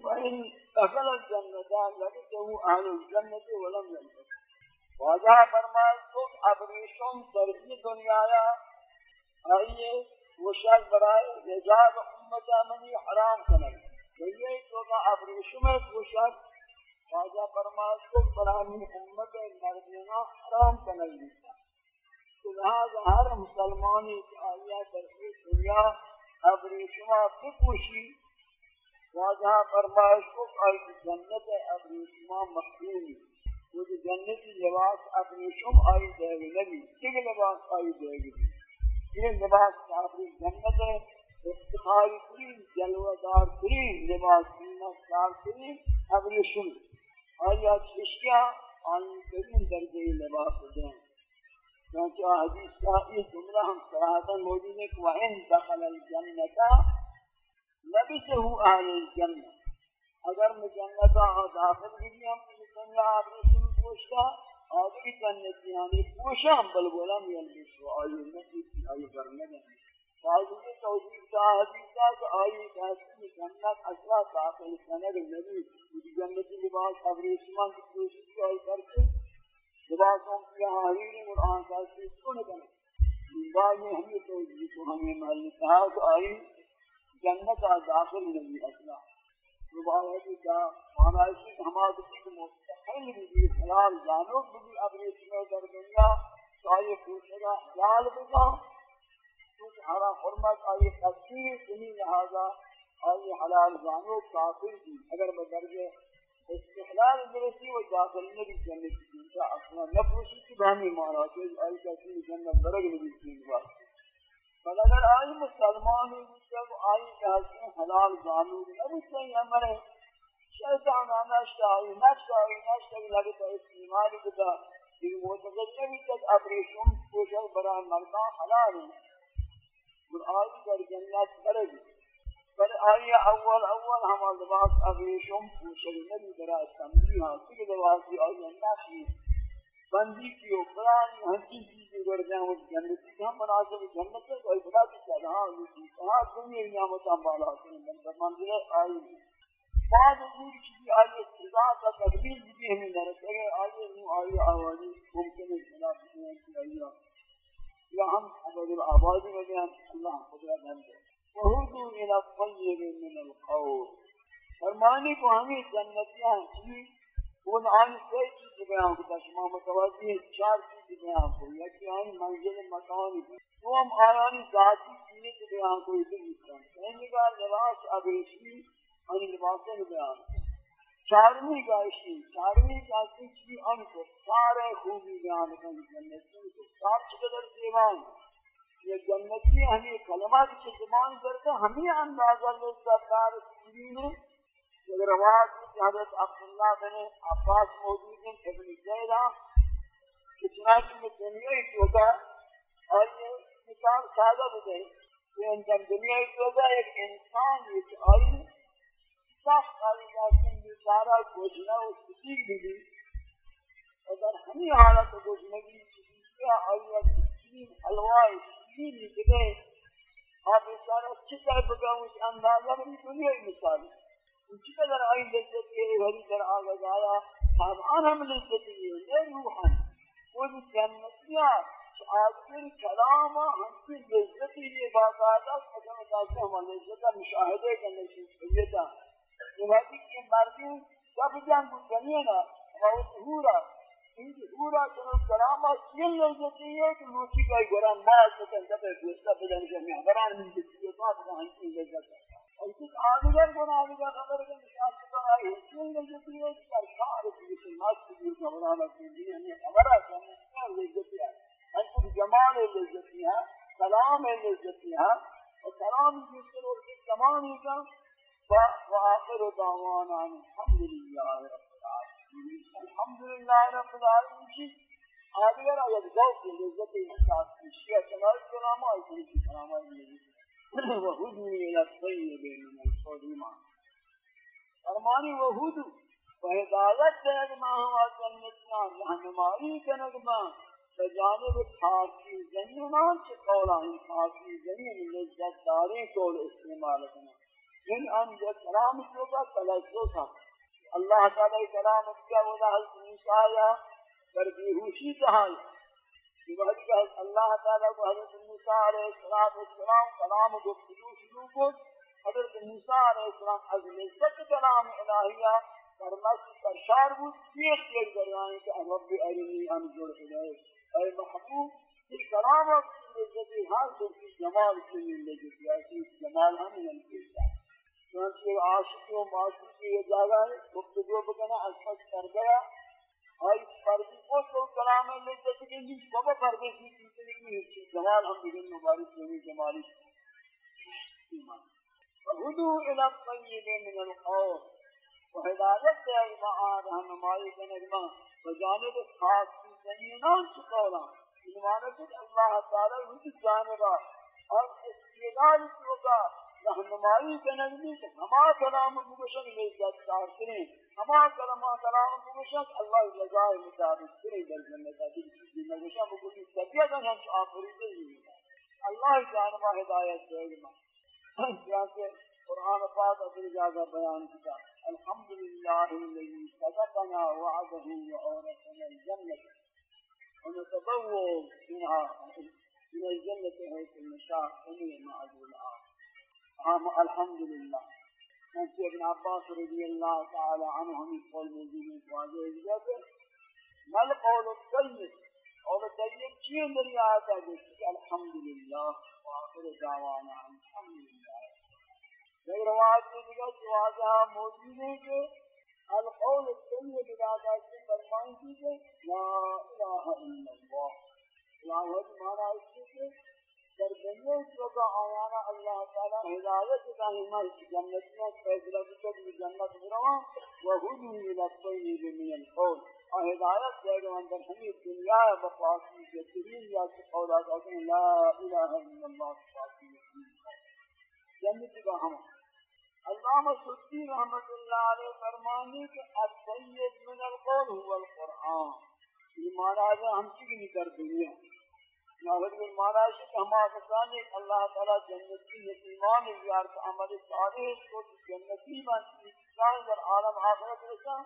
وإن دخل الجنة لبسه أهل الجنة ولم يلبسه واجہ فرمائے تو ابریشم در دنیا آئیے وہ شاید برائے نجات امت منی حرام کنگ تو یہ تو کا ابریشم ہے وہ شاید خواجہ فرماز کو برانی امت مردینا حرام کنگ تو لہذا ہر مسلمانی آیا در دنیا ابریشما بپوشی خواجہ فرمائش کو آئی جنت ابریشما مخدومی وہ جنت لباس ابریشم آئی دے گی نبی تک لباس آئی دے گی۔ یہ لباس کافی جنت ہے، افتخاری ترین جلوہ دار ترین، لباس دینا دار ترین ابن شن آیا چشکیا آئین کریم درجہ لباس دیں چونکہ حدیث کا یہ جملہ ہم صراحتا موجود ہے کہ وَإِن دَخَلَ الْجَنَّةَ لَبِسَهُ آلِ الْجَنَّةِ۔ اگر میں جنتا داخل بھی ہم دنیا آپ نے پوچھتا آدھی جنت یعنی پوشا ہم بل بولا میلبس و آئی نبی آئی کرنے دیں فاضل توحید کا حدیث کا آئی کہتی جنت اصلا داخل سند نبی۔ جنتی لباس ابریشمان کی کوشش کی آئی کرتے لباسوں کی حریر قرآن کا چیز کو نہ کریں بعد میں ہمیں توحید کو ہمیں محل کہا کہ آئی جنت داخل نبی اصلا مبارک کا مانا ہمارا کسی کو مستقل بھی حلال جانب بھی ابریشمان در دنیا آئیے پوچھے گا حلال بنا چونکہ ہمارا حرمت آئی تقدیر سنی لہذا آئی حلال جانو کافر کی اگر بدرجہ استحلال درسی و داخل نبی جنت کی انتا أصلا نفرشی کی بہمی مانا کہ آئی کسی جنت برگ نبی کی بات بل اگر آئی مسلمانی جب آئی کہ حسن حلال زانور نبستے سنی امرے شیطان آنشتا آئی نشتا آئی نشتا آئی لگتا اس ایمانی کتا کہ وہ تقل نبی تک اپریشن پوشل برا مردان حلال ہیں اور آئی در جنت برگی بل آئی اول اول ہم لباس اپریشن پوشل نبی برا تنبیہ تک لباسی آئی نشتا بندی کی و قرآن ہنچی چیزی گر جائیں، وہ جنتی کہ ہاں، ہاں، ہم مناسب جنت ہے تو آئی بڑا کی چاہتا ہاں کہاں دنیا نعمتاں بالا کریں بندر منظر آئی ہے بعد حضور کی آئی سزا کا تقبیل بھی ہمیں نرس ہے آئی نو آئی آوازی ممکن ہے، جناب جی کی آئی یا ہم عبد العبادی میں بیان اللہ قدرت ہم دے وہودو الى الطیب من القول۔ فرمانی کو ہمیں جنتیاں چیز ان آن سے چیز بیان کو شما متوجہ چار چیز بیان کو یکی آن منزل مکانی وہ ہم آیانی ذاتی چیز بیان کو یہ بھی کہنے کا لباس ابریشی آن لباسیں بیان کو چارمی گاشی چارمی گاشی چی؟ ان کو سارے خوبی بیان کریں جنتی کو سار چقدر دیوان یہ جنتی ہمیں کلمات کی زبان کرتا ہمیں اندازہ لذت دار سیدی میں یہ روایت کی حضرت عبداللہ بن عباس موجود ہیں ابن زیدہ کتنا کی میں دنیا ہی چوکا اور یہ مثال سادہ بتائیں کہ ان دنیا ہی چوکا ایک انسان ایک آئی سخت آئی جاتی بیچارہ گوشنا و سسیل بھی اگر ہمیں حالت گوشنگی کیا آئیہ سسیل حلوائی سسیل نکلے آپ بیچارہ چکر بگاؤں اس اندازہ میں دنیا ہی مثال ہے چی که در آین لذت که ولی در آغاز آیا طبعا هم لذتیه نه روحا خود جنتی ها که آخر کلام ها همچی لذتی به بازادا قدم داشته هم لذت مشاهده کنه چیز خیلیتا وقتی که مردم جب جن بود کنینا و ظهورا این ظهورا چنو کلام ها چیل لذتیه که روچی که گران باز بکن جب گوستا بدن جمعه بران من لذتی ها بدن همچی لذت لے جاتا اور اس آدگر کو آدگر خبر کے نشاط کو آئی کیل لے جاتی ہے کہ سارے کی ناس کی گرانا کی دنیا میں خبر ہے کہ کیا لے جاتی ہے ان کو جمال لے جاتی ہے سلام لے جاتی ہے اور سلام جس کو تمام کا وآخر دعوانا الحمد لله رب العالمين الحمد لله رب العالمين آدگر آید ذوق لذت احساس کی شیعہ فرمانی وہد فہدایت دید ما ہوا جنتیان رہنمائی کنگمان بجانب خاصی زمینان چه قولا ہم خاصی زمین لذت داری قول استعمال کرنا ان ان جو کلام جو کا تلزو تھا اللہ تعالی کلام کیا ولا حضرت موسی یا بیہوشی کہا کہ اللہ تعالی کو حضرت موسی علیہ السلام کلام کو کو حضرت موسی علیہ السلام از لذت کلام الہیہ فرماس سرشار بود. یہ خیر دریائیں کہ رب ارنی انظر الیک. اے محبوب یہ کلام لذت حاصل کی جمال لیے لذت جمال ہم نہیں چونکہ عاشق و معاشق کی یہ جگہ گفتگو بکنا اشخاص کر گیا اور پردی کو تو کلام میں لذت کے لیے سب پردے کی چیزیں کی ہے جمال ہم بگن مبارک ہوئی جمالی۔ ایمان فہدو الى الطیب من القول و ہدایت دے ما آن رہنمائی کنگما بجانب خاص کی زمینان چکولا ایمان کچھ اللہ تعالی وجہ جانبا اور استعداد چکا رہنمائی کنگمی کہ ہما کلام مبشن میں جدار کریں ہما کلام کلام مبشن اللہ جزائے مطابق کریں در جنتا دل کی نگوشا مکلی طبیعت ہم آخری دے اللہ جانبا ہدایت دے گا قرآن پاک اپنی جگہ بیان کیا۔ الحمد للہ الذي صدقنا وعده وأورثنا الجنة ونتبوأ منها من الجنة حيث نشاء ونعم أجر العام الحمد لله نسي ابن عباس رضي الله تعالى عنهم يقول موجودين واجه جاته ما القول الطيب قول الطيب شيء من رعايته الحمد لله وآخر دعوانا الحمد لله کئی روایت موجود ہے کہ القول ارادہ سے فرمائیں گی کہ لا الہ إلا اللہ لا وجہ مانا اس کی در دنیا اس وقت آیانا اللہ تعالی ہدایت کا ہمیں جنتیاں فیصلہ کی کہ جنت بروا وہدو الطیب من القول اور ہدایت دے گا اندر ہمیں دنیا بخواسی کے ترین یا قولا کہتے ہیں لا الہ الا اللہ بخواسی جنت کا ہم علامہ سدی رحمت اللہ علیہ فرمانی کہ الطیب من القول هو القرآن. معنی ہے ہم کی نہیں کر دنیا. ناظر میں معنی ہے کہ ہم آکسانی اللہ تعالی جنتی نتیمان زیارت عمل صالح کو جنتی من انسان در عالم آخرت رسا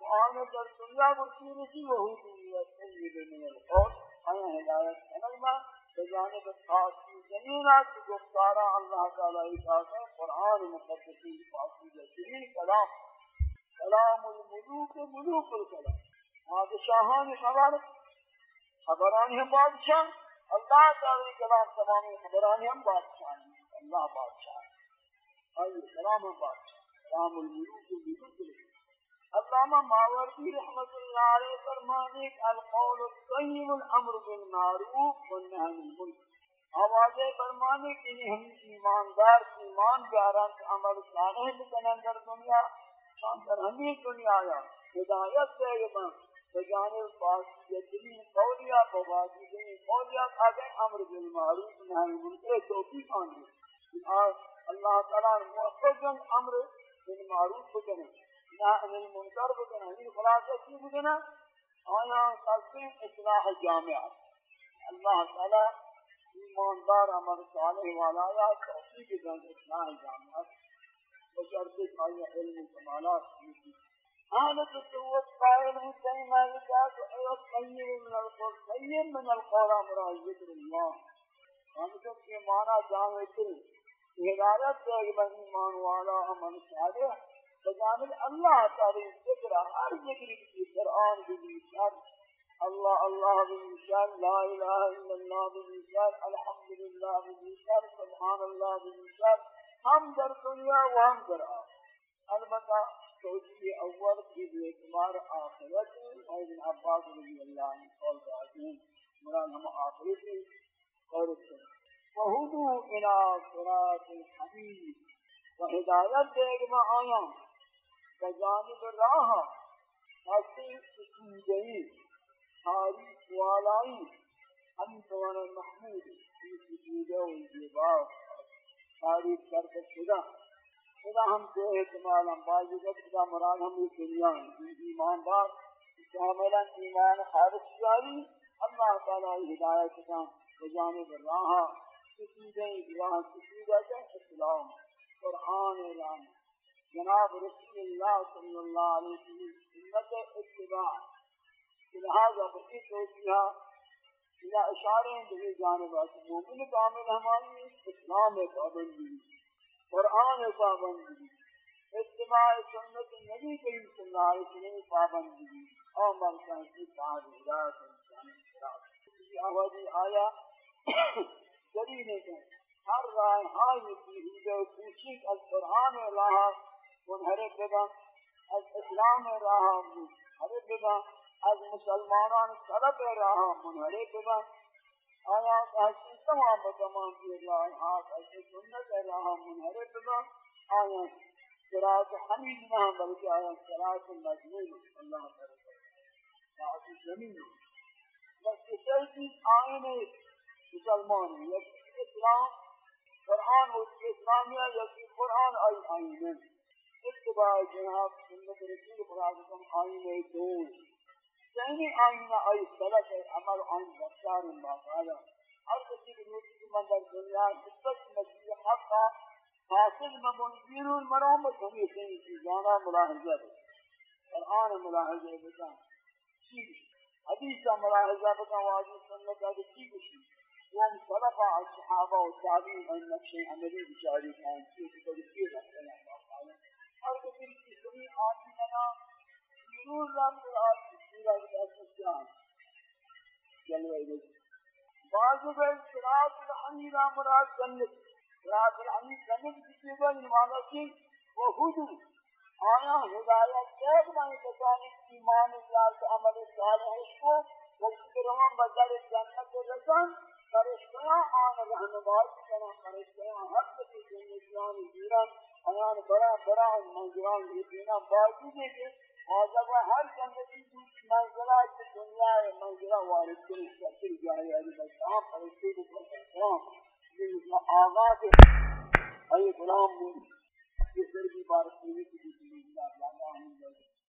وآن در دنیا برسی رسی وہو دنیا طیب من القول آیا ہدایت سنگمہ بجانب خاص زمین کی گفتارا اللہ تعالی اشارت ہے، قرآن مقدس کی فاصل جسری کلام کلام الملوک، ملوک الکلام۔ بادشاہان خبر خبران ہم بادشاہ۔ اللہ تعالی کلام تمام خبران ہم بادشاہ اللہ بادشاہ ای کلام بادشاہ کلام الملوک ملوک الکلام علامہ ماوردی رحمت اللہ علیہ فرمانے القول الطیب الامر بالمعروف والنهی عن المنکر۔ آواز فرمانے کہ ہم ایماندار، ایمان بیاران عمل صالح بکنن در دنیا، شان در ہمیں دنیا آیا۔ ہدایت سے یہ بجانب پاس فاسیتری قولیا بواجبی قولیا کھاتے امر بالمعروف نهی عن المنکر توفیق آنے اللہ تعالی موفقاً امر بالمعروف بکنن اصلاح المنکر بکنا یہ خلاصہ کی بکنا آیا قصدیں اصلاح جامعہ۔ اللہ تعالی ایماندار، عمل صالح والا، یا توفیق دن اصلاح جامعہ۔ بشرط آیا علم کمالات کی۔ حالت التوت قائل حسین مالکہ تو ایوت طیب من القول طیب من القول امراء ذکر اللہ ہم سب کے معنی جامعہ تر ہدایت دے ایمان والا عمل صالح. بجانب اللہ تعالی ذکر ہر ذکر کی قرآن بھی شان اللہ اللہ بھی شان لا الہ إلا اللہ بھی شان الحمدللہ بھی شان سبحان اللہ بھی شان ہم در دنیا و ہم در آخرت. البتہ توجیہ اول کی اعتبار آخرت اور ابن عباس رضی اللہ عنہ قول راجعین مراد ہم آخرت اور وہدو الى صراط الحمید، و ہدایت دے گا آیاں بجانب راہ ہستی سکودئی تاریخ والائی ہم دوانا محمود کی سکودہ و جباہ تاریخ کرد شدہ۔ خدا ہم کو احتمال ہم بازی کا خدا مراد ہم یہ دنیا ایمان بار کاملا ایمان خالص جاری اللہ تعالی ہدایت کا بجانب راہ سکودئی راہ سکودہ کا اسلام قرآن اعلان۔ جناب رسول اللہ صلی اللہ علیہ وسلم، سنت اتباع۔ لہذا بکی توجیہ الى اشارے ہیں جو جانب آتی مومن کامل ہماری اسلام پابندی۔ قرآن پابندی اتباع سنت نبی کریم صلی اللہ علیہ وسلم پابندی اور مرکہ کی تعریفات انسان آوازی آیا جلیل ہے ہر رائے ہائی کی ہی جو کوشش از قرآن اللہ منحرف بگا از اسلام راہ، منحرف بگا از مسلمانان سلب راہ، منحرف بگا آیا کہتی تمام تمام کی راہ آت از سنت راہ منحرف بگا آیا صراط حمید نہ، بلکہ آیا صراط مجموع اللہ تعالی۔ صراط زمین بس کسی چیز آئین مسلمان ہے یا اسلام، قرآن و اسلامیہ یا قرآن آئی آئین اتباع جناب سنت رسول خدا آئین دو۔ چنین آئین آئی سبق عمل آئین رفتار ماقالا ہر کسی کے نوٹی من در دنیا حبت مسیح حق کا حاصل مبون بیرون مرامت ہمی خیلی جانا ملاحظہ بکن. قرآن ملاحظہ بکن. چیز حدیث ملاحظہ بکن واجی سنت آدھے کی بشی وهم سبق الصحابة والتابعين عن نفس عملي بشاري كان في تدبير ربنا الله تعالى. هل تدري في جميع آتنا نور رب العالمين سورہ الاسجان جلوہ دے بعض بے صراط مراد جنت جنت کی وہ حدو آیا ہدایت ایمان عمل صالح کو وقت بدل جنت آن رہنمائی حق کی آیان برا برا منظران لیتینا باوجود ہے کہ موجب ہر زندگی کی منزلہ کی دنیا ہے منزلہ وارد کے مستقل جائے ہے بلکہ فرشتے کو فرشتوں یہ آغاز ہے اے غلام یہ سر کی بارش ہوئی کی دنیا اللہ ہم